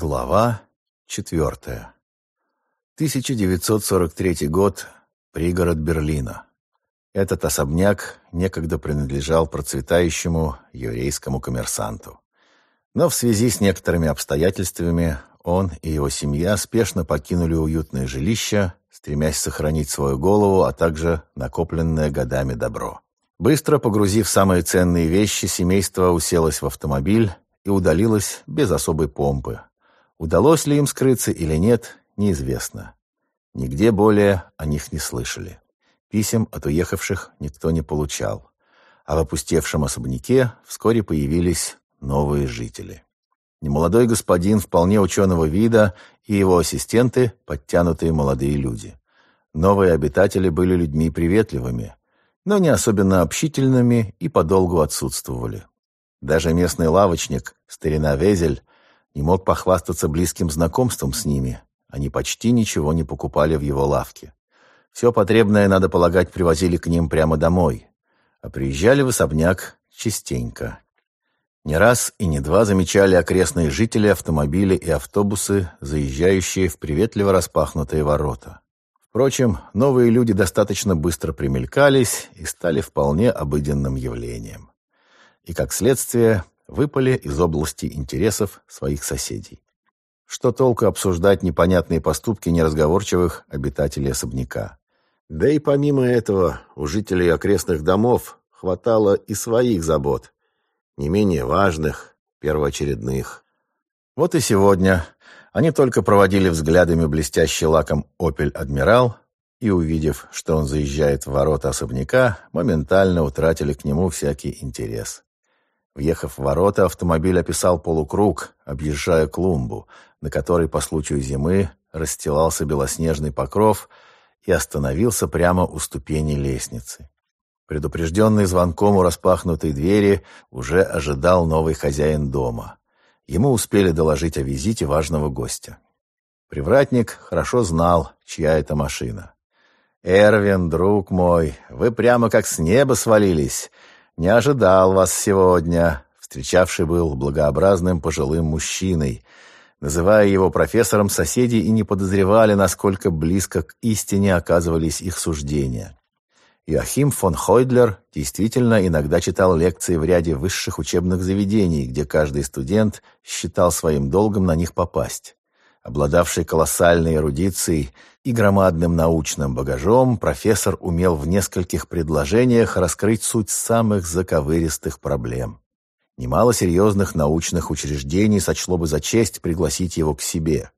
Глава четвертая. 1943 год. Пригород Берлина. Этот особняк некогда принадлежал процветающему еврейскому коммерсанту. Но в связи с некоторыми обстоятельствами он и его семья спешно покинули уютное жилище, стремясь сохранить свою голову, а также накопленное годами добро. Быстро погрузив самые ценные вещи, семейство уселось в автомобиль и удалилось без особой помпы, Удалось ли им скрыться или нет, неизвестно. Нигде более о них не слышали. Писем от уехавших никто не получал. А в опустевшем особняке вскоре появились новые жители. Немолодой господин вполне ученого вида и его ассистенты – подтянутые молодые люди. Новые обитатели были людьми приветливыми, но не особенно общительными и подолгу отсутствовали. Даже местный лавочник, старина Везель, не мог похвастаться близким знакомством с ними. Они почти ничего не покупали в его лавке. Все потребное, надо полагать, привозили к ним прямо домой. А приезжали в особняк частенько. Не раз и не два замечали окрестные жители автомобили и автобусы, заезжающие в приветливо распахнутые ворота. Впрочем, новые люди достаточно быстро примелькались и стали вполне обыденным явлением. И, как следствие, выпали из области интересов своих соседей. Что толку обсуждать непонятные поступки неразговорчивых обитателей особняка? Да и помимо этого, у жителей окрестных домов хватало и своих забот, не менее важных, первоочередных. Вот и сегодня они только проводили взглядами блестящий лаком «Опель Адмирал» и, увидев, что он заезжает в ворота особняка, моментально утратили к нему всякий интерес. Въехав в ворота, автомобиль описал полукруг, объезжая клумбу, на которой по случаю зимы расстилался белоснежный покров и остановился прямо у ступени лестницы. Предупрежденный звонком у распахнутой двери уже ожидал новый хозяин дома. Ему успели доложить о визите важного гостя. Привратник хорошо знал, чья это машина. «Эрвин, друг мой, вы прямо как с неба свалились. «Не ожидал вас сегодня», — встречавший был благообразным пожилым мужчиной. Называя его профессором, соседи и не подозревали, насколько близко к истине оказывались их суждения. Иохим фон Хойдлер действительно иногда читал лекции в ряде высших учебных заведений, где каждый студент считал своим долгом на них попасть. Обладавший колоссальной эрудицией и громадным научным багажом, профессор умел в нескольких предложениях раскрыть суть самых заковыристых проблем. Немало серьезных научных учреждений сочло бы за честь пригласить его к себе.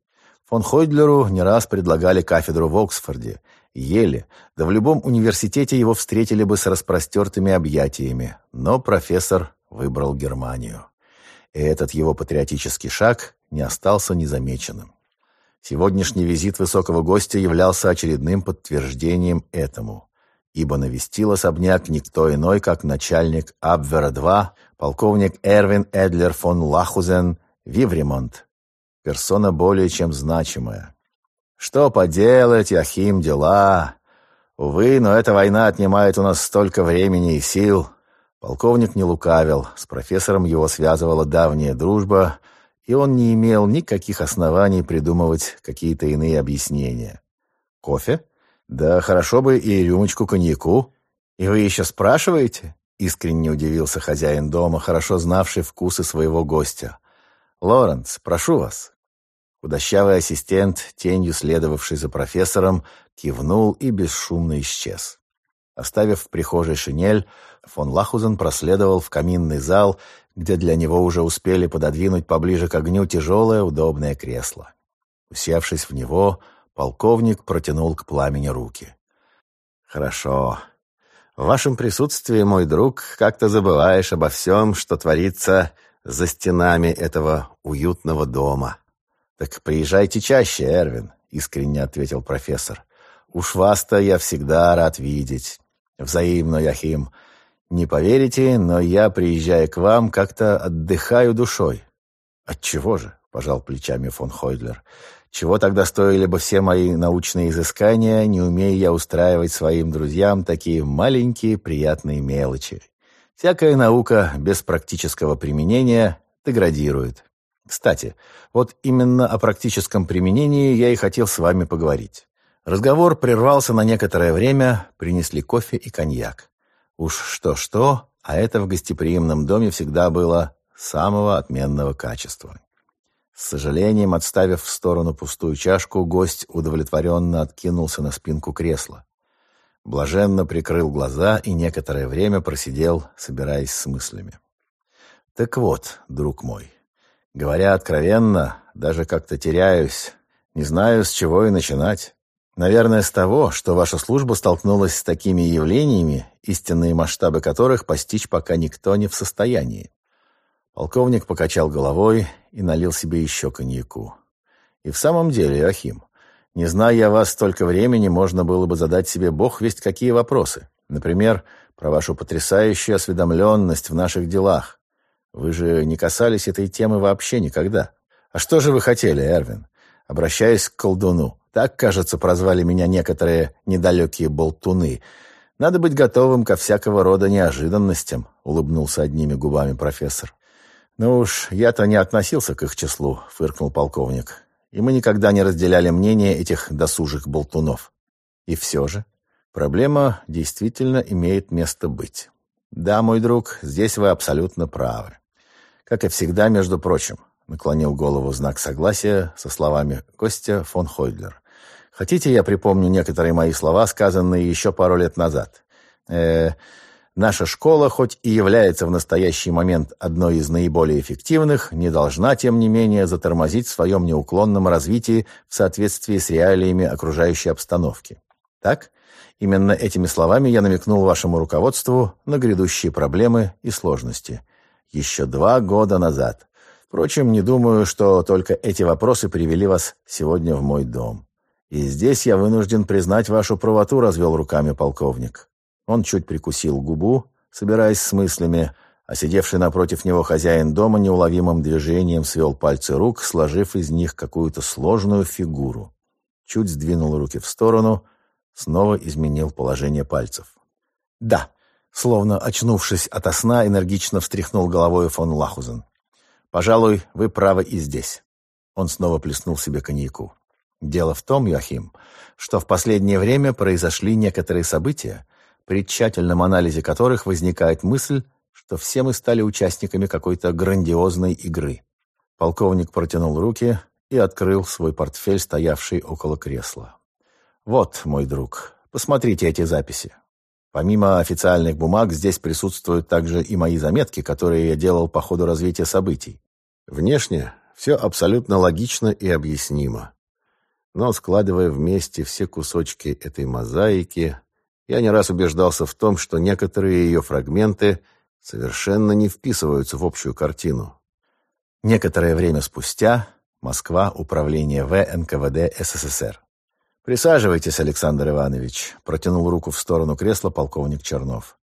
Фон Хойдлеру не раз предлагали кафедру в Оксфорде, Еле, да в любом университете его встретили бы с распростертыми объятиями, но профессор выбрал Германию. И этот его патриотический шаг не остался незамеченным. Сегодняшний визит высокого гостя являлся очередным подтверждением этому, ибо навестил особняк никто иной, как начальник Абвера-2, полковник Эрвин Эдлер фон Лахузен Вивремонт, персона более чем значимая. Что поделать, Яхим, дела. Увы, но эта война отнимает у нас столько времени и сил. Полковник не лукавил, с профессором его связывала давняя дружба — и он не имел никаких оснований придумывать какие-то иные объяснения. «Кофе? Да хорошо бы и рюмочку коньяку. И вы еще спрашиваете?» Искренне удивился хозяин дома, хорошо знавший вкусы своего гостя. «Лоренс, прошу вас». Худощавый ассистент, тенью следовавший за профессором, кивнул и бесшумно исчез. Оставив в прихожей шинель, фон Лахузен проследовал в каминный зал где для него уже успели пододвинуть поближе к огню тяжелое удобное кресло. Усевшись в него, полковник протянул к пламени руки. «Хорошо. В вашем присутствии, мой друг, как-то забываешь обо всем, что творится за стенами этого уютного дома. Так приезжайте чаще, Эрвин», — искренне ответил профессор. «Уж вас-то я всегда рад видеть. Взаимно, Яхим. Не поверите, но я, приезжая к вам, как-то отдыхаю душой. Отчего же? Пожал плечами фон Хойдлер. Чего тогда стоили бы все мои научные изыскания, не умея я устраивать своим друзьям такие маленькие приятные мелочи? Всякая наука без практического применения деградирует. Кстати, вот именно о практическом применении я и хотел с вами поговорить. Разговор прервался на некоторое время, принесли кофе и коньяк. Уж что-что, а это в гостеприимном доме всегда было самого отменного качества. С сожалением, отставив в сторону пустую чашку, гость удовлетворенно откинулся на спинку кресла. Блаженно прикрыл глаза и некоторое время просидел, собираясь с мыслями. «Так вот, друг мой, говоря откровенно, даже как-то теряюсь, не знаю, с чего и начинать. Наверное, с того, что ваша служба столкнулась с такими явлениями, истинные масштабы которых постичь пока никто не в состоянии. Полковник покачал головой и налил себе еще коньяку. И в самом деле, Ахим, не зная вас столько времени, можно было бы задать себе бог весть какие вопросы. Например, про вашу потрясающую осведомленность в наших делах. Вы же не касались этой темы вообще никогда. А что же вы хотели, Эрвин? Обращаясь к колдуну. Так, кажется, прозвали меня некоторые недалекие болтуны. Надо быть готовым ко всякого рода неожиданностям, улыбнулся одними губами профессор. «Ну уж, я-то не относился к их числу», — фыркнул полковник. «И мы никогда не разделяли мнение этих досужих болтунов. И все же, проблема действительно имеет место быть. Да, мой друг, здесь вы абсолютно правы. Как и всегда, между прочим, наклонил голову в знак согласия со словами Костя фон Хойдлер. Хотите, я припомню некоторые мои слова, сказанные еще пару лет назад? Э, наша школа, хоть и является в настоящий момент одной из наиболее эффективных, не должна, тем не менее, затормозить в своем неуклонном развитии в соответствии с реалиями окружающей обстановки. Так? Именно этими словами я намекнул вашему руководству на грядущие проблемы и сложности. Еще два года назад. Впрочем, не думаю, что только эти вопросы привели вас сегодня в мой дом. И здесь я вынужден признать вашу правоту, развел руками полковник. Он чуть прикусил губу, собираясь с мыслями, а сидевший напротив него хозяин дома неуловимым движением свел пальцы рук, сложив из них какую-то сложную фигуру. Чуть сдвинул руки в сторону, снова изменил положение пальцев. «Да», словно очнувшись ото сна, энергично встряхнул головой фон Лахузен. Пожалуй, вы правы и здесь. Он снова плеснул себе коньяку. Дело в том, Яхим, что в последнее время произошли некоторые события, при тщательном анализе которых возникает мысль, что все мы стали участниками какой-то грандиозной игры. Полковник протянул руки и открыл свой портфель, стоявший около кресла. «Вот, мой друг, посмотрите эти записи. Помимо официальных бумаг, здесь присутствуют также и мои заметки, которые я делал по ходу развития событий. Внешне все абсолютно логично и объяснимо. Но, складывая вместе все кусочки этой мозаики, я не раз убеждался в том, что некоторые ее фрагменты совершенно не вписываются в общую картину. Некоторое время спустя Москва, Управление В НКВД СССР. «Присаживайтесь, Александр Иванович», — протянул руку в сторону кресла полковник Чернов.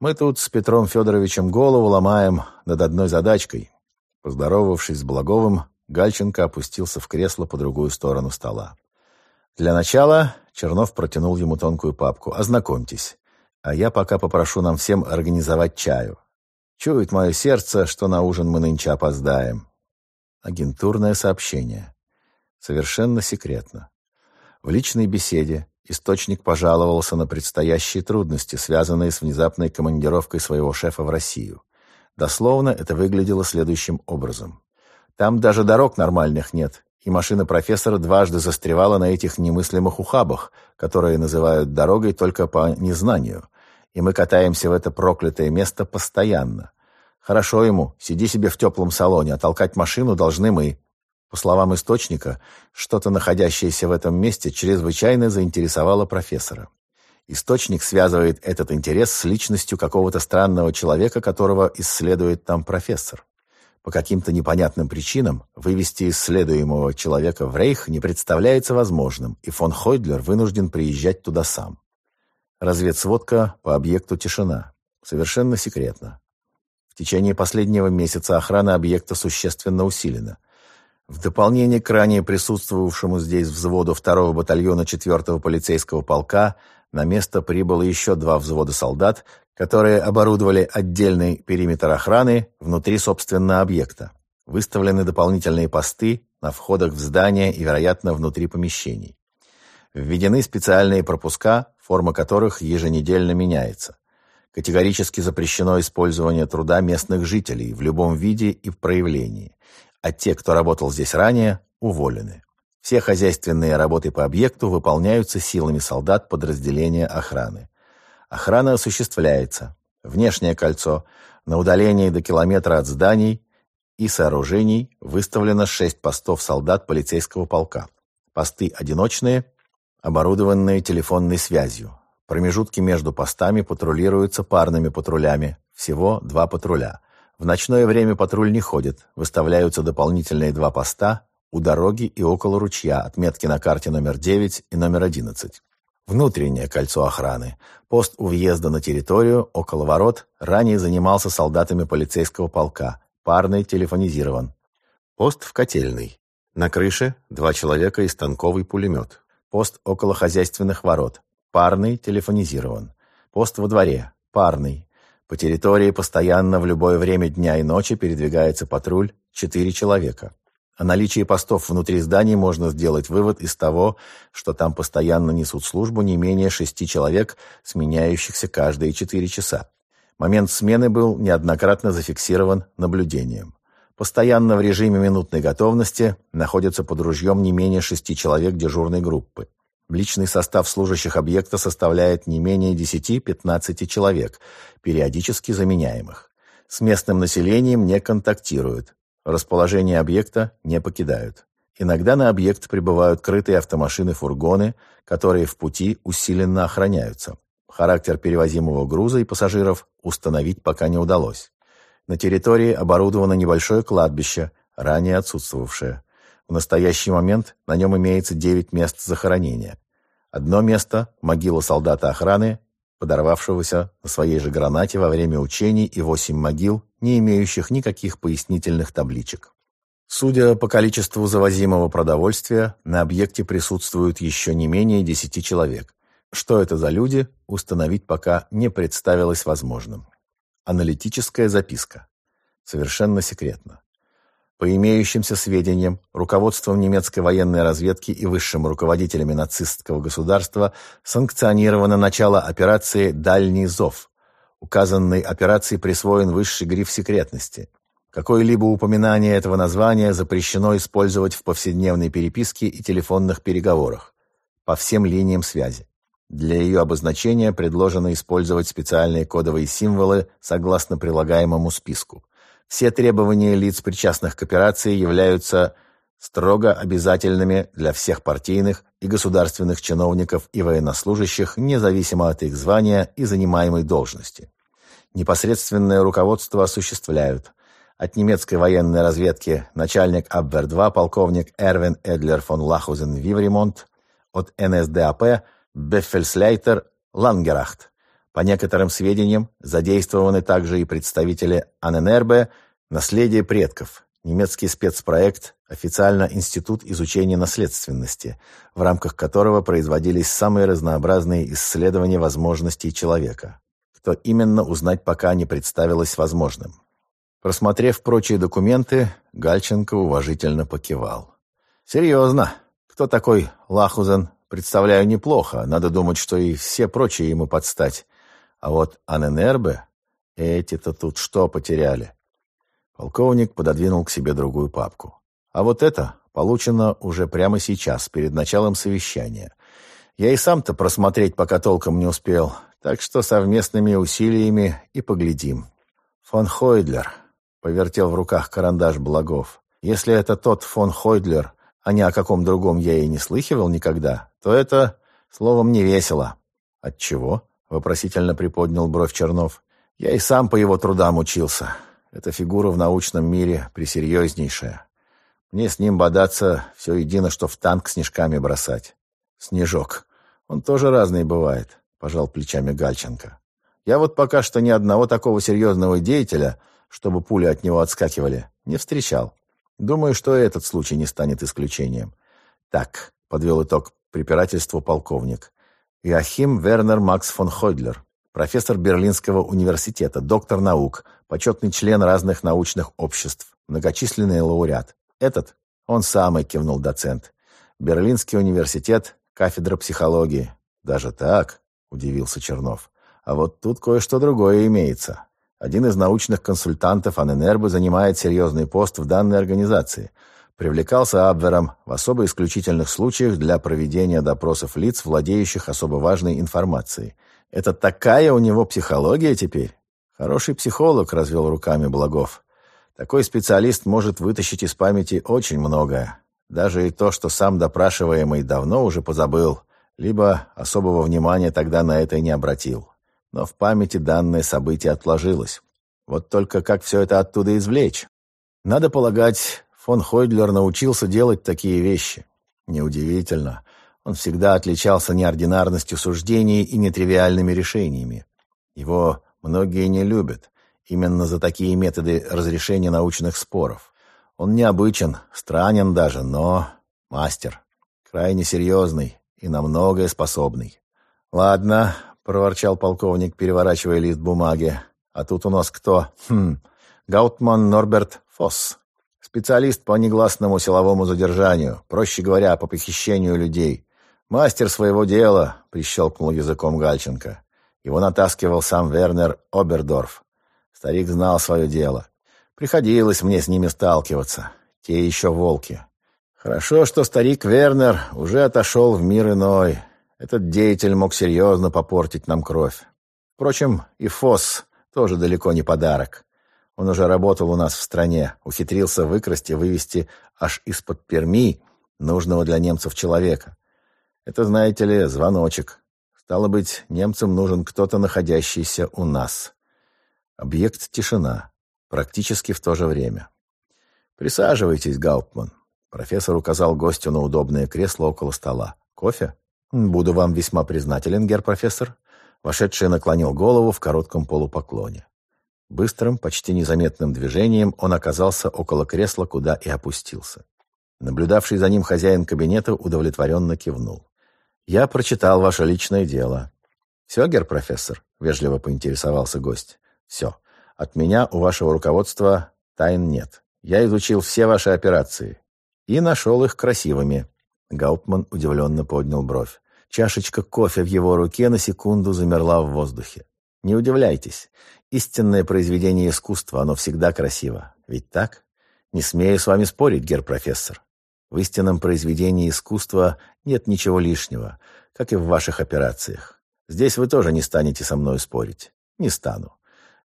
«Мы тут с Петром Федоровичем голову ломаем над одной задачкой». Поздоровавшись с Благовым, Гальченко опустился в кресло по другую сторону стола. Для начала Чернов протянул ему тонкую папку. «Ознакомьтесь. А я пока попрошу нам всем организовать чаю. Чует мое сердце, что на ужин мы нынче опоздаем». Агентурное сообщение. Совершенно секретно. В личной беседе источник пожаловался на предстоящие трудности, связанные с внезапной командировкой своего шефа в Россию. Дословно это выглядело следующим образом. Там даже дорог нормальных нет, и машина профессора дважды застревала на этих немыслимых ухабах, которые называют дорогой только по незнанию. И мы катаемся в это проклятое место постоянно. Хорошо ему, сиди себе в теплом салоне, а толкать машину должны мы. По словам источника, что-то, находящееся в этом месте, чрезвычайно заинтересовало профессора. Источник связывает этот интерес с личностью какого-то странного человека, которого исследует там профессор. По каким-то непонятным причинам вывести исследуемого человека в Рейх не представляется возможным, и фон Хойдлер вынужден приезжать туда сам. Разведсводка по объекту «Тишина». Совершенно секретно. В течение последнего месяца охрана объекта существенно усилена – в дополнение к ранее присутствовавшему здесь взводу 2-го батальона 4-го полицейского полка на место прибыло еще два взвода солдат, которые оборудовали отдельный периметр охраны внутри, собственно, объекта. Выставлены дополнительные посты на входах в здание и, вероятно, внутри помещений. Введены специальные пропуска, форма которых еженедельно меняется. Категорически запрещено использование труда местных жителей в любом виде и в проявлении, а те, кто работал здесь ранее, уволены. Все хозяйственные работы по объекту выполняются силами солдат подразделения охраны. Охрана осуществляется. Внешнее кольцо на удалении до километра от зданий и сооружений выставлено шесть постов солдат полицейского полка. Посты одиночные, оборудованные телефонной связью. Промежутки между постами патрулируются парными патрулями, всего два патруля. В ночное время патруль не ходит, выставляются дополнительные два поста у дороги и около ручья, отметки на карте номер 9 и номер 11. Внутреннее кольцо охраны. Пост у въезда на территорию, около ворот, ранее занимался солдатами полицейского полка. Парный телефонизирован. Пост в котельной. На крыше два человека и станковый пулемет. Пост около хозяйственных ворот. Парный телефонизирован. Пост во дворе. Парный. По территории постоянно в любое время дня и ночи передвигается патруль. Четыре человека. О наличии постов внутри зданий можно сделать вывод из того, что там постоянно несут службу не менее шести человек, сменяющихся каждые четыре часа. Момент смены был неоднократно зафиксирован наблюдением. Постоянно в режиме минутной готовности находятся под ружьем не менее шести человек дежурной группы. Личный состав служащих объекта составляет не менее 10-15 человек, периодически заменяемых. С местным населением не контактируют. Расположение объекта не покидают. Иногда на объект прибывают крытые автомашины-фургоны, которые в пути усиленно охраняются. Характер перевозимого груза и пассажиров установить пока не удалось. На территории оборудовано небольшое кладбище, ранее отсутствовавшее. В настоящий момент на нем имеется 9 мест захоронения. Одно место – могила солдата охраны, подорвавшегося на своей же гранате во время учений, и восемь могил, не имеющих никаких пояснительных табличек. Судя по количеству завозимого продовольствия, на объекте присутствуют еще не менее 10 человек. Что это за люди, установить пока не представилось возможным. Аналитическая записка. Совершенно секретно. По имеющимся сведениям, руководством немецкой военной разведки и высшим руководителями нацистского государства санкционировано начало операции «Дальний зов». Указанной операции присвоен высший гриф секретности. Какое-либо упоминание этого названия запрещено использовать в повседневной переписке и телефонных переговорах по всем линиям связи. Для ее обозначения предложено использовать специальные кодовые символы согласно прилагаемому списку. Все требования лиц, причастных к операции, являются строго обязательными для всех партийных и государственных чиновников и военнослужащих, независимо от их звания и занимаемой должности. Непосредственное руководство осуществляют от немецкой военной разведки начальник Абвер-2 полковник Эрвин Эдлер фон Лахузен Вивремонт, от НСДАП Беффельслейтер Лангерахт. По некоторым сведениям, задействованы также и представители АННРБ «Наследие предков», немецкий спецпроект, официально Институт изучения наследственности, в рамках которого производились самые разнообразные исследования возможностей человека. Кто именно, узнать пока не представилось возможным. Просмотрев прочие документы, Гальченко уважительно покивал. «Серьезно. Кто такой Лахузен, представляю неплохо. Надо думать, что и все прочие ему подстать. А вот Аненербе, эти-то тут что потеряли?» Полковник пододвинул к себе другую папку. «А вот это получено уже прямо сейчас, перед началом совещания. Я и сам-то просмотреть пока толком не успел, так что совместными усилиями и поглядим». «Фон Хойдлер», — повертел в руках карандаш Благов. «Если это тот фон Хойдлер, а ни о каком другом я и не слыхивал никогда, то это, словом, не весело». «Отчего?» — вопросительно приподнял бровь Чернов. «Я и сам по его трудам учился. Эта фигура в научном мире пресерьезнейшая. Мне с ним бодаться все едино, что в танк снежками бросать. Снежок. Он тоже разный бывает», — пожал плечами Гальченко. «Я вот пока что ни одного такого серьезного деятеля, чтобы пули от него отскакивали, не встречал. Думаю, что этот случай не станет исключением. Так, — подвел итог препирательству полковник. Иохим Вернер Макс фон Хойдлер, профессор Берлинского университета, доктор наук, почетный член разных научных обществ, многочисленный лауреат. Этот? Он самый, кивнул доцент. Берлинский университет, кафедра психологии. Даже так? Удивился Чернов. А вот тут кое-что другое имеется. Один из научных консультантов Аненербо занимает серьезный пост в данной организации. Привлекался Абвером в особо исключительных случаях для проведения допросов лиц, владеющих особо важной информацией. Это такая у него психология теперь? Хороший психолог, развел руками Благов. Такой специалист может вытащить из памяти очень многое. Даже и то, что сам допрашиваемый давно уже позабыл, либо особого внимания тогда на это и не обратил но в памяти данное событие отложилось. Вот только как все это оттуда извлечь? Надо полагать, фон Хойдлер научился делать такие вещи. Неудивительно. Он всегда отличался неординарностью суждений и нетривиальными решениями. Его многие не любят. Именно за такие методы разрешения научных споров. Он необычен, странен даже, но мастер. Крайне серьезный и на многое способный. Ладно, проворчал полковник, переворачивая лист бумаги. «А тут у нас кто? Хм, Гаутман Норберт Фосс. Специалист по негласному силовому задержанию, проще говоря, по похищению людей. Мастер своего дела», — прищелкнул языком Гальченко. Его натаскивал сам Вернер Обердорф. Старик знал свое дело. Приходилось мне с ними сталкиваться. Те еще волки. Хорошо, что старик Вернер уже отошел в мир иной. Этот деятель мог серьезно попортить нам кровь. Впрочем, и Фосс тоже далеко не подарок. Он уже работал у нас в стране, ухитрился выкрасть и вывести аж из-под Перми нужного для немцев человека. Это, знаете ли, звоночек. Стало быть, немцам нужен кто-то, находящийся у нас. Объект тишина. Практически в то же время. «Присаживайтесь, Гауптман». Профессор указал гостю на удобное кресло около стола. «Кофе?» «Буду вам весьма признателен, гер-профессор». Вошедший наклонил голову в коротком полупоклоне. Быстрым, почти незаметным движением он оказался около кресла, куда и опустился. Наблюдавший за ним хозяин кабинета удовлетворенно кивнул. «Я прочитал ваше личное дело». «Все, гер-профессор?» — вежливо поинтересовался гость. «Все. От меня у вашего руководства тайн нет. Я изучил все ваши операции и нашел их красивыми. Гауптман удивленно поднял бровь. Чашечка кофе в его руке на секунду замерла в воздухе. Не удивляйтесь. Истинное произведение искусства, оно всегда красиво. Ведь так? Не смею с вами спорить, гер-профессор. В истинном произведении искусства нет ничего лишнего, как и в ваших операциях. Здесь вы тоже не станете со мной спорить. Не стану.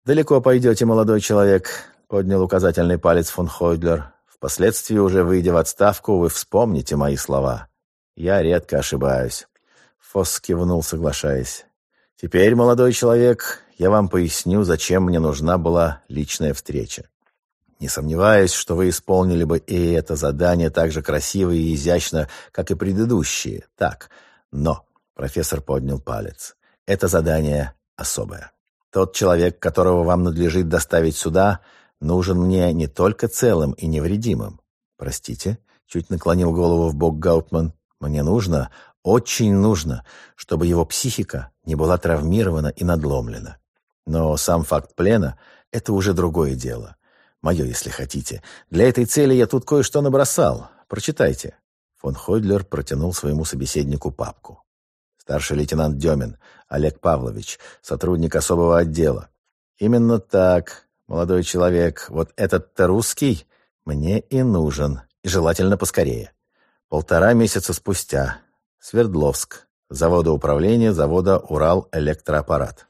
Далеко пойдете, молодой человек, поднял указательный палец фон Хойдлер. Впоследствии, уже выйдя в отставку, вы вспомните мои слова. Я редко ошибаюсь. Фосс кивнул, соглашаясь. Теперь, молодой человек, я вам поясню, зачем мне нужна была личная встреча. Не сомневаюсь, что вы исполнили бы и это задание так же красиво и изящно, как и предыдущие. Так, но, профессор поднял палец, это задание особое. Тот человек, которого вам надлежит доставить сюда, нужен мне не только целым и невредимым. Простите, чуть наклонил голову в бок Гаутман. Мне нужно, очень нужно, чтобы его психика не была травмирована и надломлена. Но сам факт плена — это уже другое дело. Мое, если хотите. Для этой цели я тут кое-что набросал. Прочитайте. Фон Хойдлер протянул своему собеседнику папку. Старший лейтенант Демин, Олег Павлович, сотрудник особого отдела. Именно так, «Молодой человек, вот этот-то русский мне и нужен, и желательно поскорее». Полтора месяца спустя. Свердловск. Завода управления завода «Урал-электроаппарат».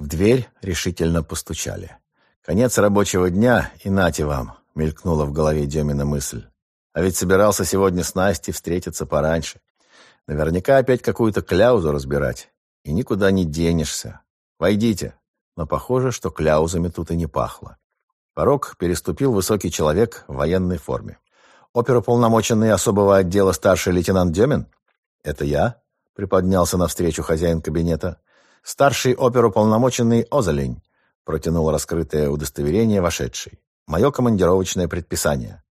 В дверь решительно постучали. «Конец рабочего дня, и нате вам», — мелькнула в голове Демина мысль. «А ведь собирался сегодня с Настей встретиться пораньше. Наверняка опять какую-то кляузу разбирать. И никуда не денешься. Войдите» но похоже, что кляузами тут и не пахло. Порог переступил высокий человек в военной форме. «Оперуполномоченный особого отдела старший лейтенант Демин?» «Это я», — приподнялся навстречу хозяин кабинета. «Старший оперуполномоченный Озолень», — протянул раскрытое удостоверение вошедший. «Мое командировочное предписание».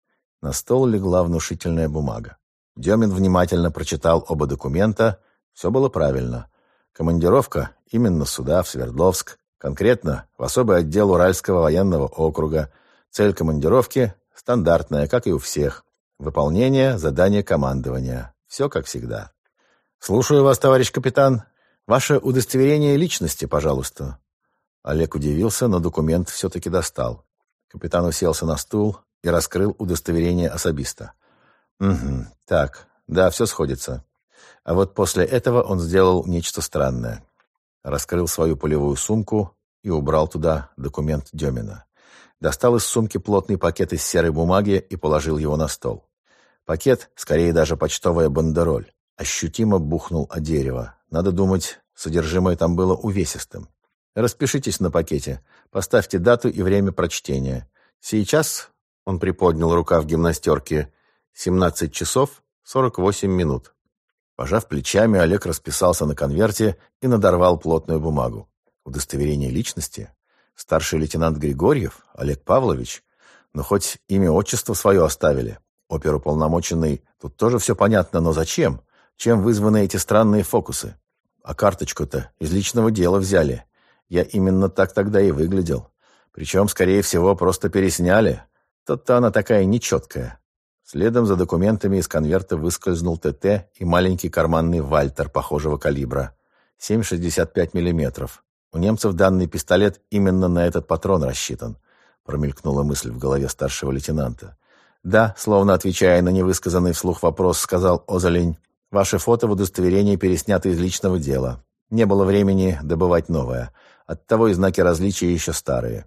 На стол легла внушительная бумага. Демин внимательно прочитал оба документа. Все было правильно. Командировка именно сюда, в Свердловск, Конкретно в особый отдел Уральского военного округа. Цель командировки стандартная, как и у всех. Выполнение задания командования. Все как всегда. «Слушаю вас, товарищ капитан. Ваше удостоверение личности, пожалуйста». Олег удивился, но документ все-таки достал. Капитан уселся на стул и раскрыл удостоверение особиста. «Угу, так, да, все сходится». А вот после этого он сделал нечто странное. Раскрыл свою полевую сумку и убрал туда документ Демина. Достал из сумки плотный пакет из серой бумаги и положил его на стол. Пакет, скорее даже почтовая бандероль, ощутимо бухнул о дерево. Надо думать, содержимое там было увесистым. Распишитесь на пакете, поставьте дату и время прочтения. Сейчас, он приподнял рука в гимнастерке, 17 часов 48 минут. Пожав плечами, Олег расписался на конверте и надорвал плотную бумагу. Удостоверение личности? Старший лейтенант Григорьев? Олег Павлович? Но хоть имя отчество свое оставили. Оперуполномоченный, тут тоже все понятно, но зачем? Чем вызваны эти странные фокусы? А карточку-то из личного дела взяли. Я именно так тогда и выглядел. Причем, скорее всего, просто пересняли. Тот-то она такая нечеткая. Следом за документами из конверта выскользнул ТТ и маленький карманный вальтер похожего калибра. 7,65 мм. У немцев данный пистолет именно на этот патрон рассчитан. Промелькнула мысль в голове старшего лейтенанта. «Да», словно отвечая на невысказанный вслух вопрос, сказал Озолень, Ваше фото в удостоверении переснято из личного дела. Не было времени добывать новое. Оттого и знаки различия еще старые.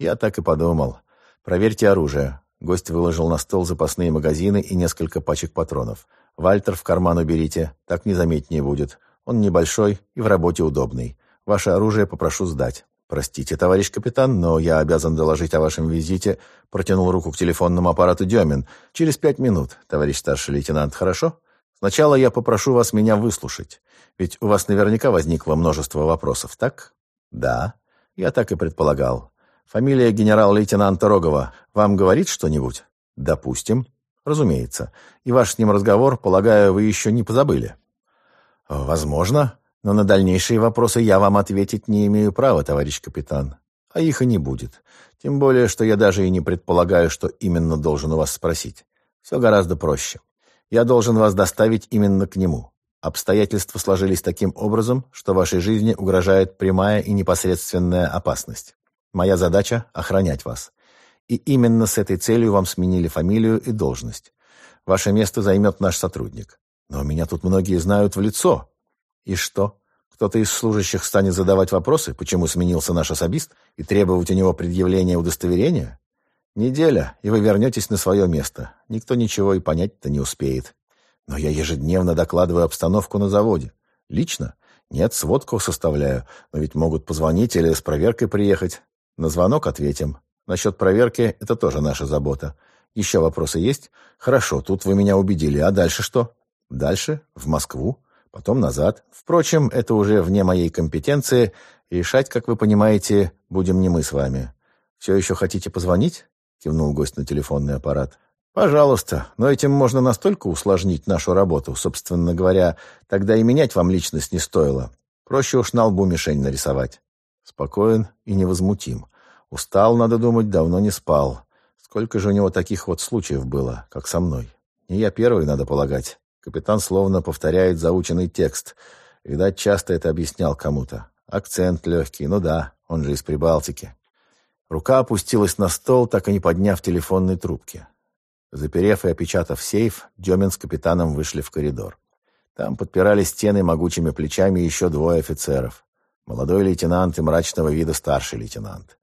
Я так и подумал. Проверьте оружие. Гость выложил на стол запасные магазины и несколько пачек патронов. Вальтер в карман уберите, так незаметнее будет. Он небольшой и в работе удобный. Ваше оружие попрошу сдать. «Простите, товарищ капитан, но я обязан доложить о вашем визите», протянул руку к телефонному аппарату Демин. «Через пять минут, товарищ старший лейтенант, хорошо?» Сначала я попрошу вас меня выслушать, ведь у вас наверняка возникло множество вопросов, так? Да, я так и предполагал. Фамилия генерал-лейтенанта Рогова вам говорит что-нибудь? Допустим. Разумеется. И ваш с ним разговор, полагаю, вы еще не позабыли. Возможно, но на дальнейшие вопросы я вам ответить не имею права, товарищ капитан. А их и не будет. Тем более, что я даже и не предполагаю, что именно должен у вас спросить. Все гораздо проще. Я должен вас доставить именно к нему. Обстоятельства сложились таким образом, что вашей жизни угрожает прямая и непосредственная опасность. Моя задача — охранять вас. И именно с этой целью вам сменили фамилию и должность. Ваше место займет наш сотрудник. Но меня тут многие знают в лицо. И что? Кто-то из служащих станет задавать вопросы, почему сменился наш особист, и требовать у него предъявления удостоверения? Неделя, и вы вернетесь на свое место. Никто ничего и понять-то не успеет. Но я ежедневно докладываю обстановку на заводе. Лично? Нет, сводку составляю. Но ведь могут позвонить или с проверкой приехать. На звонок ответим. Насчет проверки это тоже наша забота. Еще вопросы есть? Хорошо, тут вы меня убедили. А дальше что? Дальше в Москву, потом назад. Впрочем, это уже вне моей компетенции. Решать, как вы понимаете, будем не мы с вами. Все еще хотите позвонить? — кивнул гость на телефонный аппарат. «Пожалуйста, но этим можно настолько усложнить нашу работу, собственно говоря, тогда и менять вам личность не стоило. Проще уж на лбу мишень нарисовать». Спокоен и невозмутим. Устал, надо думать, давно не спал. Сколько же у него таких вот случаев было, как со мной? Не я первый, надо полагать. Капитан словно повторяет заученный текст. Видать, часто это объяснял кому-то. Акцент легкий, ну да, он же из Прибалтики. Рука опустилась на стол, так и не подняв телефонной трубки. Заперев и опечатав сейф, Демин с капитаном вышли в коридор. Там подпирали стены могучими плечами еще двое офицеров. Молодой лейтенант и мрачного вида старший лейтенант.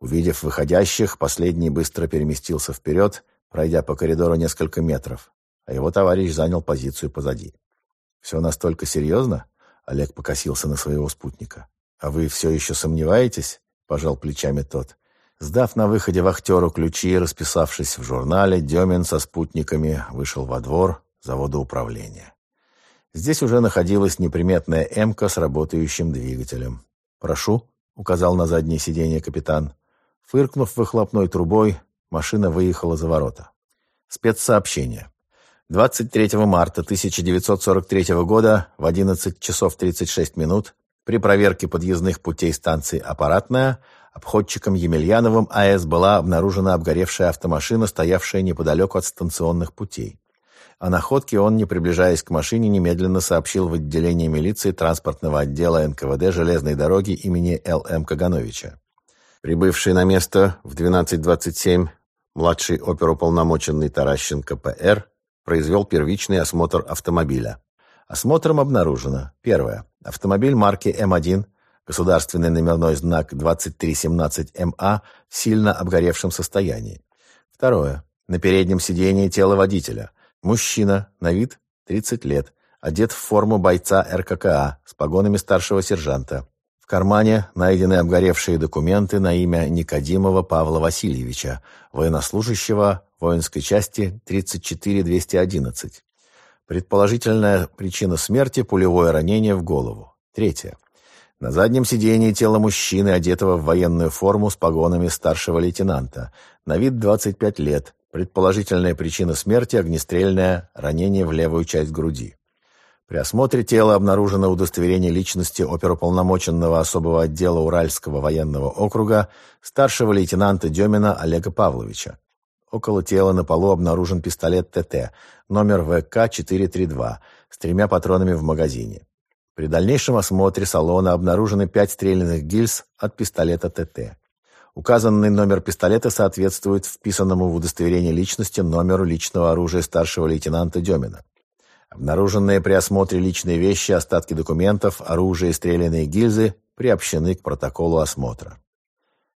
Увидев выходящих, последний быстро переместился вперед, пройдя по коридору несколько метров, а его товарищ занял позицию позади. «Все настолько серьезно?» — Олег покосился на своего спутника. «А вы все еще сомневаетесь?» — пожал плечами тот. Сдав на выходе вахтеру ключи и расписавшись в журнале, Демин со спутниками вышел во двор завода управления. Здесь уже находилась неприметная «Эмка» с работающим двигателем. «Прошу», — указал на заднее сиденье капитан. Фыркнув выхлопной трубой, машина выехала за ворота. Спецсообщение. 23 марта 1943 года в 11 часов 36 минут При проверке подъездных путей станции «Аппаратная» обходчиком Емельяновым АЭС была обнаружена обгоревшая автомашина, стоявшая неподалеку от станционных путей. О находке он, не приближаясь к машине, немедленно сообщил в отделение милиции транспортного отдела НКВД железной дороги имени Л.М. Кагановича. Прибывший на место в 12.27 младший оперуполномоченный Таращенко П.Р. произвел первичный осмотр автомобиля. Осмотром обнаружено. Первое. Автомобиль марки М1, государственный номерной знак 2317МА в сильно обгоревшем состоянии. Второе. На переднем сидении тело водителя – Мужчина, на вид 30 лет, одет в форму бойца РККА с погонами старшего сержанта. В кармане найдены обгоревшие документы на имя Никодимова Павла Васильевича, военнослужащего воинской части 34211. Предположительная причина смерти – пулевое ранение в голову. Третье. На заднем сидении тело мужчины, одетого в военную форму с погонами старшего лейтенанта. На вид 25 лет, Предположительная причина смерти – огнестрельное ранение в левую часть груди. При осмотре тела обнаружено удостоверение личности оперуполномоченного особого отдела Уральского военного округа старшего лейтенанта Демина Олега Павловича. Около тела на полу обнаружен пистолет ТТ, номер ВК-432, с тремя патронами в магазине. При дальнейшем осмотре салона обнаружены пять стрелянных гильз от пистолета ТТ. Указанный номер пистолета соответствует вписанному в удостоверение личности номеру личного оружия старшего лейтенанта Демина. Обнаруженные при осмотре личные вещи, остатки документов, оружие и стрелянные гильзы приобщены к протоколу осмотра.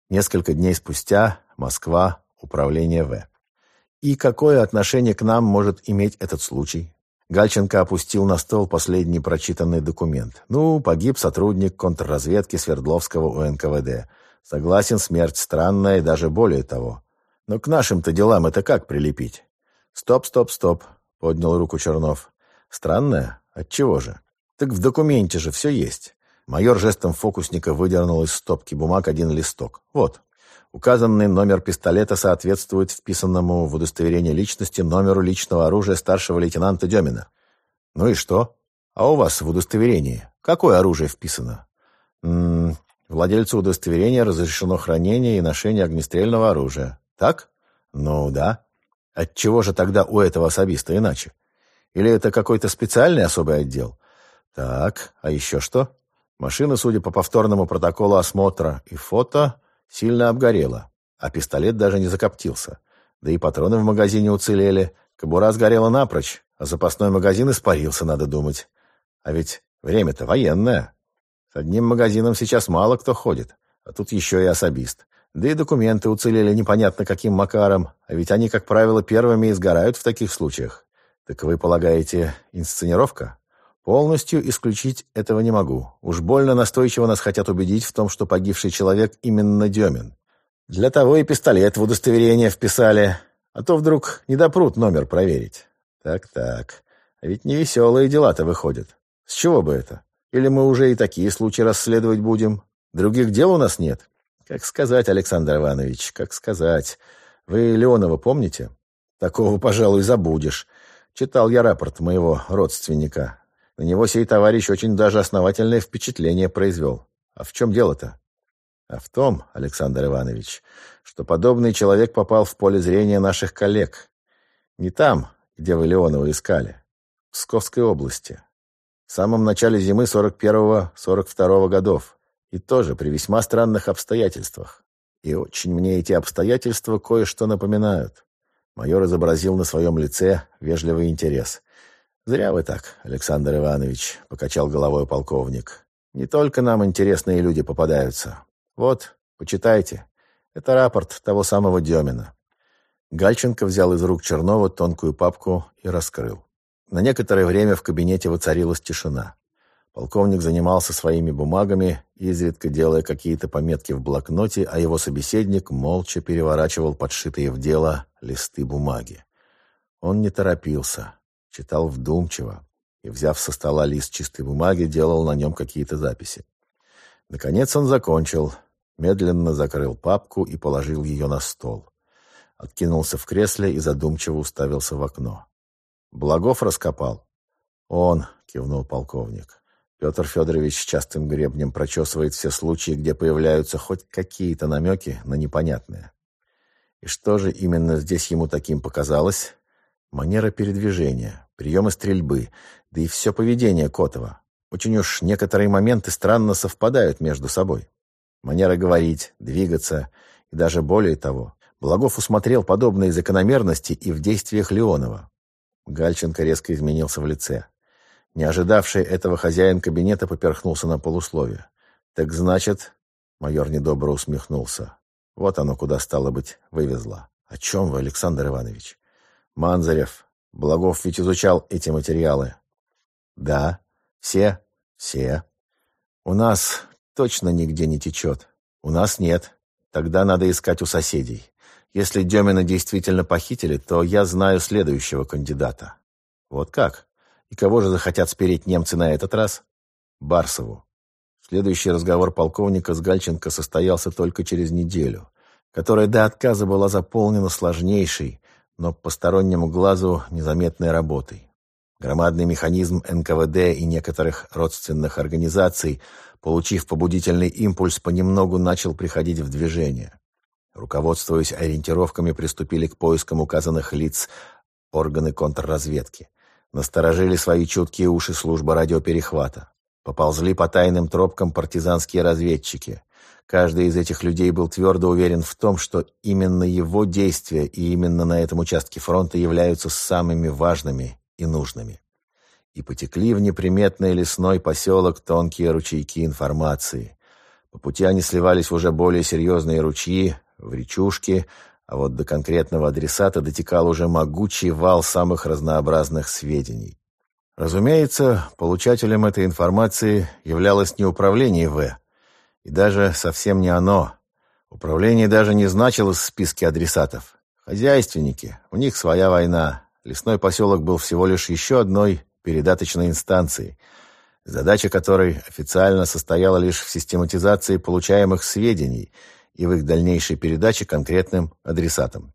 Несколько дней спустя Москва, управление В. И какое отношение к нам может иметь этот случай? Гальченко опустил на стол последний прочитанный документ. Ну, погиб сотрудник контрразведки Свердловского УНКВД. Согласен, смерть странная и даже более того. Но к нашим-то делам это как прилепить? Стоп, стоп, стоп, поднял руку Чернов. Странная? Отчего же? Так в документе же все есть. Майор жестом фокусника выдернул из стопки бумаг один листок. Вот. Указанный номер пистолета соответствует вписанному в удостоверение личности номеру личного оружия старшего лейтенанта Демина. Ну и что? А у вас в удостоверении какое оружие вписано? М -м, Владельцу удостоверения разрешено хранение и ношение огнестрельного оружия. Так? Ну да. Отчего же тогда у этого особиста иначе? Или это какой-то специальный особый отдел? Так, а еще что? Машина, судя по повторному протоколу осмотра и фото, сильно обгорела, а пистолет даже не закоптился. Да и патроны в магазине уцелели, кобура сгорела напрочь, а запасной магазин испарился, надо думать. А ведь время-то военное. С одним магазином сейчас мало кто ходит, а тут еще и особист. Да и документы уцелели непонятно каким макаром, а ведь они, как правило, первыми и сгорают в таких случаях. Так вы полагаете, инсценировка? Полностью исключить этого не могу. Уж больно настойчиво нас хотят убедить в том, что погибший человек именно Демин. Для того и пистолет в удостоверение вписали, а то вдруг не допрут номер проверить. Так-так, а ведь невеселые дела-то выходят. С чего бы это? Или мы уже и такие случаи расследовать будем? Других дел у нас нет? Как сказать, Александр Иванович, как сказать. Вы Леонова помните? Такого, пожалуй, забудешь. Читал я рапорт моего родственника. На него сей товарищ очень даже основательное впечатление произвел. А в чем дело-то? А в том, Александр Иванович, что подобный человек попал в поле зрения наших коллег. Не там, где вы Леонова искали, в Псковской области в самом начале зимы 41-42 годов, и тоже при весьма странных обстоятельствах. И очень мне эти обстоятельства кое-что напоминают. Майор изобразил на своем лице вежливый интерес. «Зря вы так, Александр Иванович», — покачал головой полковник. «Не только нам интересные люди попадаются. Вот, почитайте. Это рапорт того самого Демина». Гальченко взял из рук Чернова тонкую папку и раскрыл. На некоторое время в кабинете воцарилась тишина. Полковник занимался своими бумагами, изредка делая какие-то пометки в блокноте, а его собеседник молча переворачивал подшитые в дело листы бумаги. Он не торопился, читал вдумчиво и, взяв со стола лист чистой бумаги, делал на нем какие-то записи. Наконец он закончил, медленно закрыл папку и положил ее на стол. Откинулся в кресле и задумчиво уставился в окно. Благов раскопал. Он, кивнул полковник. Петр Федорович частым гребнем прочесывает все случаи, где появляются хоть какие-то намеки на непонятное. И что же именно здесь ему таким показалось? Манера передвижения, приемы стрельбы, да и все поведение Котова. Очень уж некоторые моменты странно совпадают между собой. Манера говорить, двигаться и даже более того. Благов усмотрел подобные закономерности и в действиях Леонова. Гальченко резко изменился в лице. Не ожидавший этого хозяин кабинета поперхнулся на полусловие. «Так значит...» — майор недобро усмехнулся. «Вот оно куда, стало быть, вывезло. О чем вы, Александр Иванович?» «Манзарев. Благов ведь изучал эти материалы». «Да. Все?» «Все. У нас точно нигде не течет. У нас нет. Тогда надо искать у соседей. Если Демина действительно похитили, то я знаю следующего кандидата». «Вот как? И кого же захотят спереть немцы на этот раз?» «Барсову». Следующий разговор полковника с Гальченко состоялся только через неделю, которая до отказа была заполнена сложнейшей, но постороннему глазу незаметной работой. Громадный механизм НКВД и некоторых родственных организаций, получив побудительный импульс, понемногу начал приходить в движение. Руководствуясь ориентировками, приступили к поискам указанных лиц органы контрразведки. Насторожили свои чуткие уши служба радиоперехвата. Поползли по тайным тропкам партизанские разведчики. Каждый из этих людей был твердо уверен в том, что именно его действия и именно на этом участке фронта являются самыми важными и нужными. И потекли в неприметный лесной поселок тонкие ручейки информации. По пути они сливались в уже более серьезные ручьи, в речушки, а вот до конкретного адресата дотекал уже могучий вал самых разнообразных сведений. Разумеется, получателем этой информации являлось не управление В, и даже совсем не оно. Управление даже не значилось в списке адресатов. Хозяйственники, у них своя война, Лесной поселок был всего лишь еще одной передаточной инстанцией, задача которой официально состояла лишь в систематизации получаемых сведений и в их дальнейшей передаче конкретным адресатам.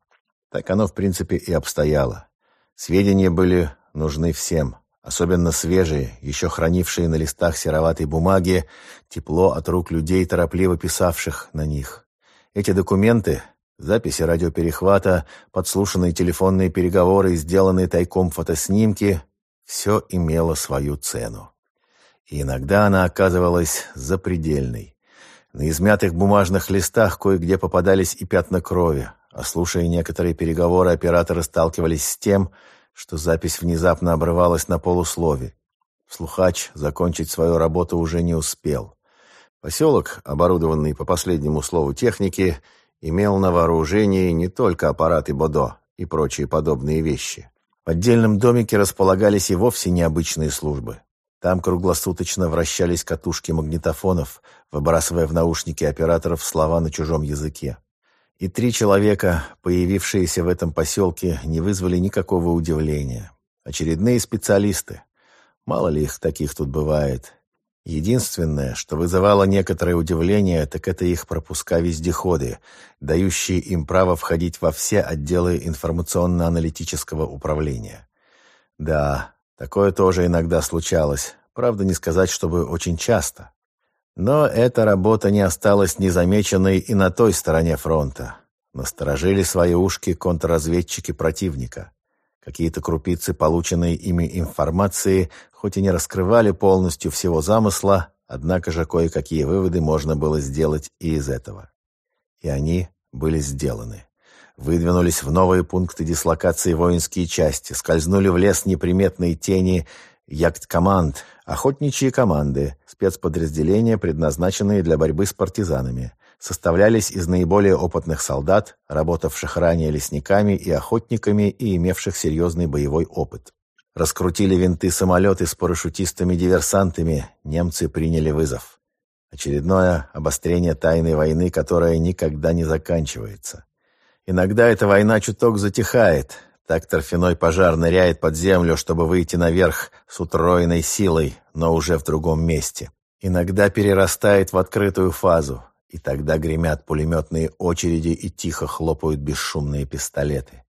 Так оно, в принципе, и обстояло. Сведения были нужны всем, особенно свежие, еще хранившие на листах сероватой бумаги, тепло от рук людей, торопливо писавших на них. Эти документы Записи радиоперехвата, подслушанные телефонные переговоры и сделанные тайком фотоснимки — все имело свою цену. И иногда она оказывалась запредельной. На измятых бумажных листах кое-где попадались и пятна крови, а слушая некоторые переговоры, операторы сталкивались с тем, что запись внезапно обрывалась на полуслове. Слухач закончить свою работу уже не успел. Поселок, оборудованный по последнему слову техники, — имел на вооружении не только аппараты Бодо и прочие подобные вещи. В отдельном домике располагались и вовсе необычные службы. Там круглосуточно вращались катушки магнитофонов, выбрасывая в наушники операторов слова на чужом языке. И три человека, появившиеся в этом поселке, не вызвали никакого удивления. Очередные специалисты. Мало ли их таких тут бывает. Единственное, что вызывало некоторое удивление, так это их пропуска-вездеходы, дающие им право входить во все отделы информационно-аналитического управления. Да, такое тоже иногда случалось, правда не сказать, чтобы очень часто. Но эта работа не осталась незамеченной и на той стороне фронта. Насторожили свои ушки контрразведчики противника. Какие-то крупицы полученной ими информации хоть и не раскрывали полностью всего замысла, однако же кое-какие выводы можно было сделать и из этого. И они были сделаны. Выдвинулись в новые пункты дислокации воинские части, скользнули в лес неприметные тени яхт-команд, охотничьи команды, спецподразделения, предназначенные для борьбы с партизанами, составлялись из наиболее опытных солдат, работавших ранее лесниками и охотниками и имевших серьезный боевой опыт. Раскрутили винты самолеты с парашютистами-диверсантами, немцы приняли вызов. Очередное обострение тайной войны, которая никогда не заканчивается. Иногда эта война чуток затихает. Так торфяной пожар ныряет под землю, чтобы выйти наверх с утроенной силой, но уже в другом месте. Иногда перерастает в открытую фазу, и тогда гремят пулеметные очереди и тихо хлопают бесшумные пистолеты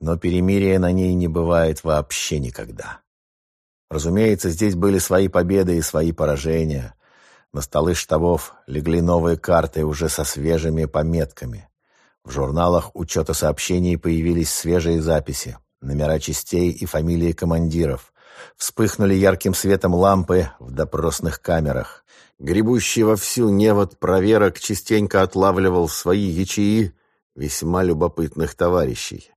но перемирия на ней не бывает вообще никогда. Разумеется, здесь были свои победы и свои поражения. На столы штабов легли новые карты уже со свежими пометками. В журналах учета сообщений появились свежие записи, номера частей и фамилии командиров. Вспыхнули ярким светом лампы в допросных камерах. Гребущий вовсю невод проверок частенько отлавливал свои ячеи весьма любопытных товарищей.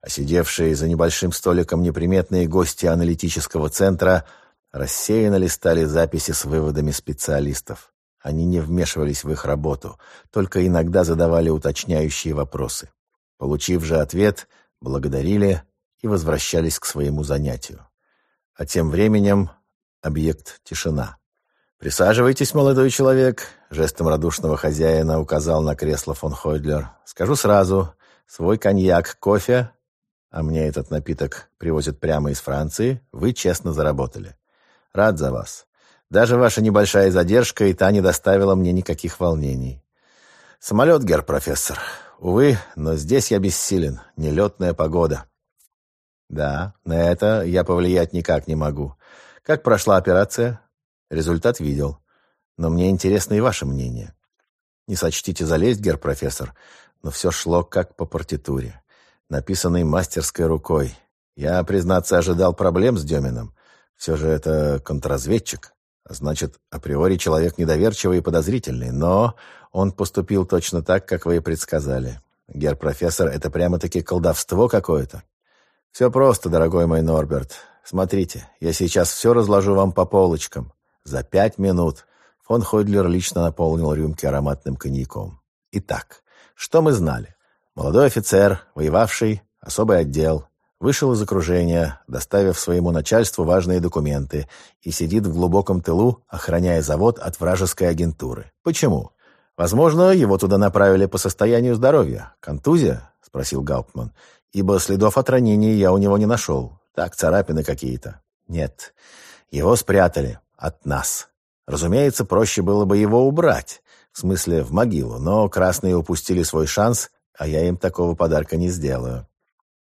А сидевшие за небольшим столиком неприметные гости аналитического центра рассеянно листали записи с выводами специалистов. Они не вмешивались в их работу, только иногда задавали уточняющие вопросы. Получив же ответ, благодарили и возвращались к своему занятию. А тем временем объект тишина. «Присаживайтесь, молодой человек», — жестом радушного хозяина указал на кресло фон Хойдлер. «Скажу сразу, свой коньяк, кофе, а мне этот напиток привозят прямо из Франции, вы честно заработали. Рад за вас. Даже ваша небольшая задержка и та не доставила мне никаких волнений. Самолет, гер профессор. Увы, но здесь я бессилен. Нелетная погода. Да, на это я повлиять никак не могу. Как прошла операция? Результат видел. Но мне интересно и ваше мнение. Не сочтите залезть, гер профессор, но все шло как по партитуре, написанной мастерской рукой. Я, признаться, ожидал проблем с Деминым. Все же это контрразведчик. Значит, априори человек недоверчивый и подозрительный. Но он поступил точно так, как вы и предсказали. Гер профессор, это прямо-таки колдовство какое-то. «Все просто, дорогой мой Норберт. Смотрите, я сейчас все разложу вам по полочкам. За пять минут». Фон Хойдлер лично наполнил рюмки ароматным коньяком. Итак, что мы знали? Молодой офицер, воевавший, особый отдел, вышел из окружения, доставив своему начальству важные документы, и сидит в глубоком тылу, охраняя завод от вражеской агентуры. Почему? Возможно, его туда направили по состоянию здоровья. Контузия? — спросил Гауптман ибо следов от ранений я у него не нашел. Так, царапины какие-то. Нет, его спрятали от нас. Разумеется, проще было бы его убрать, в смысле в могилу, но красные упустили свой шанс, а я им такого подарка не сделаю.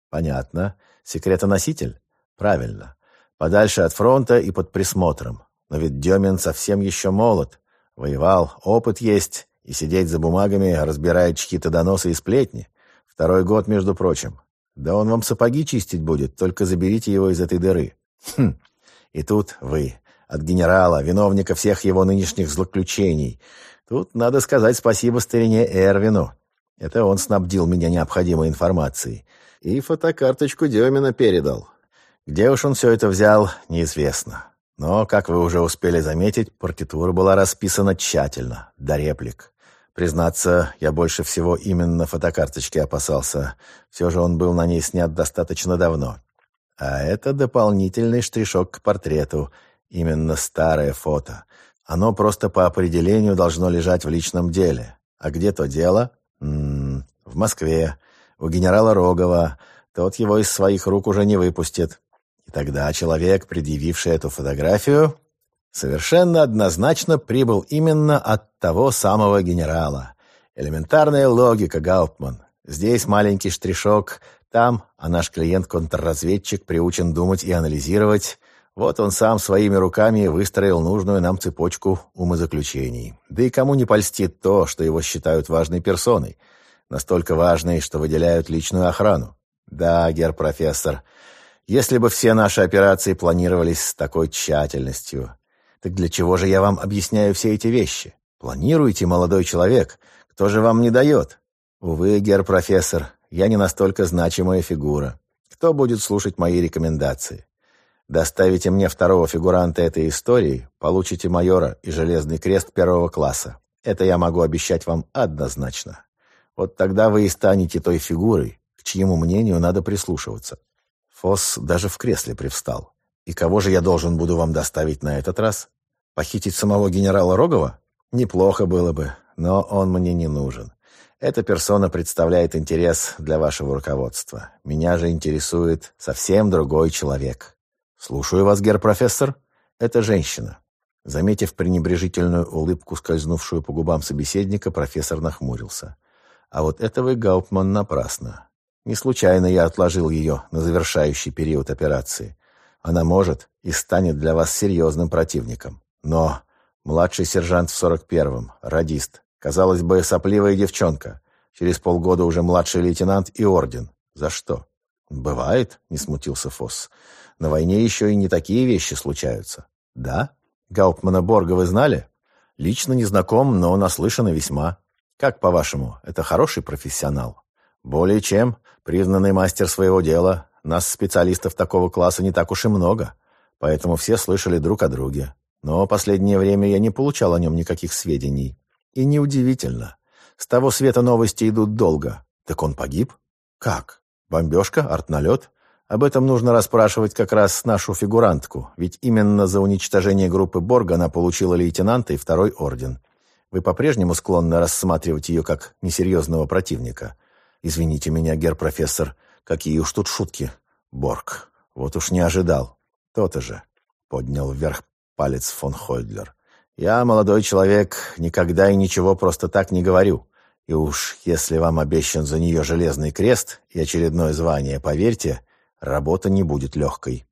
Понятно. Секретоноситель? Правильно. Подальше от фронта и под присмотром. Но ведь Демин совсем еще молод. Воевал, опыт есть, и сидеть за бумагами, разбирая чьи-то доносы и сплетни. Второй год, между прочим. Да он вам сапоги чистить будет, только заберите его из этой дыры. Хм. И тут вы, от генерала, виновника всех его нынешних злоключений. Тут надо сказать спасибо старине Эрвину. Это он снабдил меня необходимой информацией. И фотокарточку Демина передал. Где уж он все это взял, неизвестно. Но, как вы уже успели заметить, партитура была расписана тщательно, до реплик. Признаться, я больше всего именно фотокарточки опасался. Все же он был на ней снят достаточно давно. А это дополнительный штришок к портрету. Именно старое фото. Оно просто по определению должно лежать в личном деле. А где то дело? М м-м, -м, в Москве. У генерала Рогова. Тот его из своих рук уже не выпустит. И тогда человек, предъявивший эту фотографию, совершенно однозначно прибыл именно от того самого генерала. Элементарная логика, Гауптман. Здесь маленький штришок, там, а наш клиент-контрразведчик приучен думать и анализировать. Вот он сам своими руками выстроил нужную нам цепочку умозаключений. Да и кому не польстит то, что его считают важной персоной? Настолько важной, что выделяют личную охрану. Да, гер-профессор, если бы все наши операции планировались с такой тщательностью, так для чего же я вам объясняю все эти вещи? Планируйте, молодой человек. Кто же вам не дает? Увы, гер-профессор, я не настолько значимая фигура. Кто будет слушать мои рекомендации? Доставите мне второго фигуранта этой истории, получите майора и железный крест первого класса. Это я могу обещать вам однозначно. Вот тогда вы и станете той фигурой, к чьему мнению надо прислушиваться. Фосс даже в кресле привстал. И кого же я должен буду вам доставить на этот раз? Похитить самого генерала Рогова? Неплохо было бы, но он мне не нужен. Эта персона представляет интерес для вашего руководства. Меня же интересует совсем другой человек. Слушаю вас, гер-профессор. Это женщина. Заметив пренебрежительную улыбку, скользнувшую по губам собеседника, профессор нахмурился. А вот это вы, Гауптман, напрасно. Не случайно я отложил ее на завершающий период операции. Она может и станет для вас серьезным противником. Но младший сержант в 41-м, радист, казалось бы, сопливая девчонка. Через полгода уже младший лейтенант и орден. За что? «Бывает», — не смутился Фосс. «На войне еще и не такие вещи случаются». «Да? Гауптмана Борга вы знали?» «Лично не знаком, но наслышан и весьма. Как, по-вашему, это хороший профессионал?» «Более чем. Признанный мастер своего дела. Нас, специалистов такого класса, не так уж и много. Поэтому все слышали друг о друге. Но последнее время я не получал о нем никаких сведений. И неудивительно. С того света новости идут долго. Так он погиб? Как? Бомбежка? Артналет? Об этом нужно расспрашивать как раз нашу фигурантку, ведь именно за уничтожение группы Борг она получила лейтенанта и второй орден. Вы по-прежнему склонны рассматривать ее как несерьезного противника. Извините меня, гер-профессор, какие уж тут шутки. Борг. Вот уж не ожидал. То-то же. Поднял вверх палец фон Хольдлер. Я, молодой человек, никогда и ничего просто так не говорю. И уж если вам обещан за нее железный крест и очередное звание, поверьте, работа не будет легкой.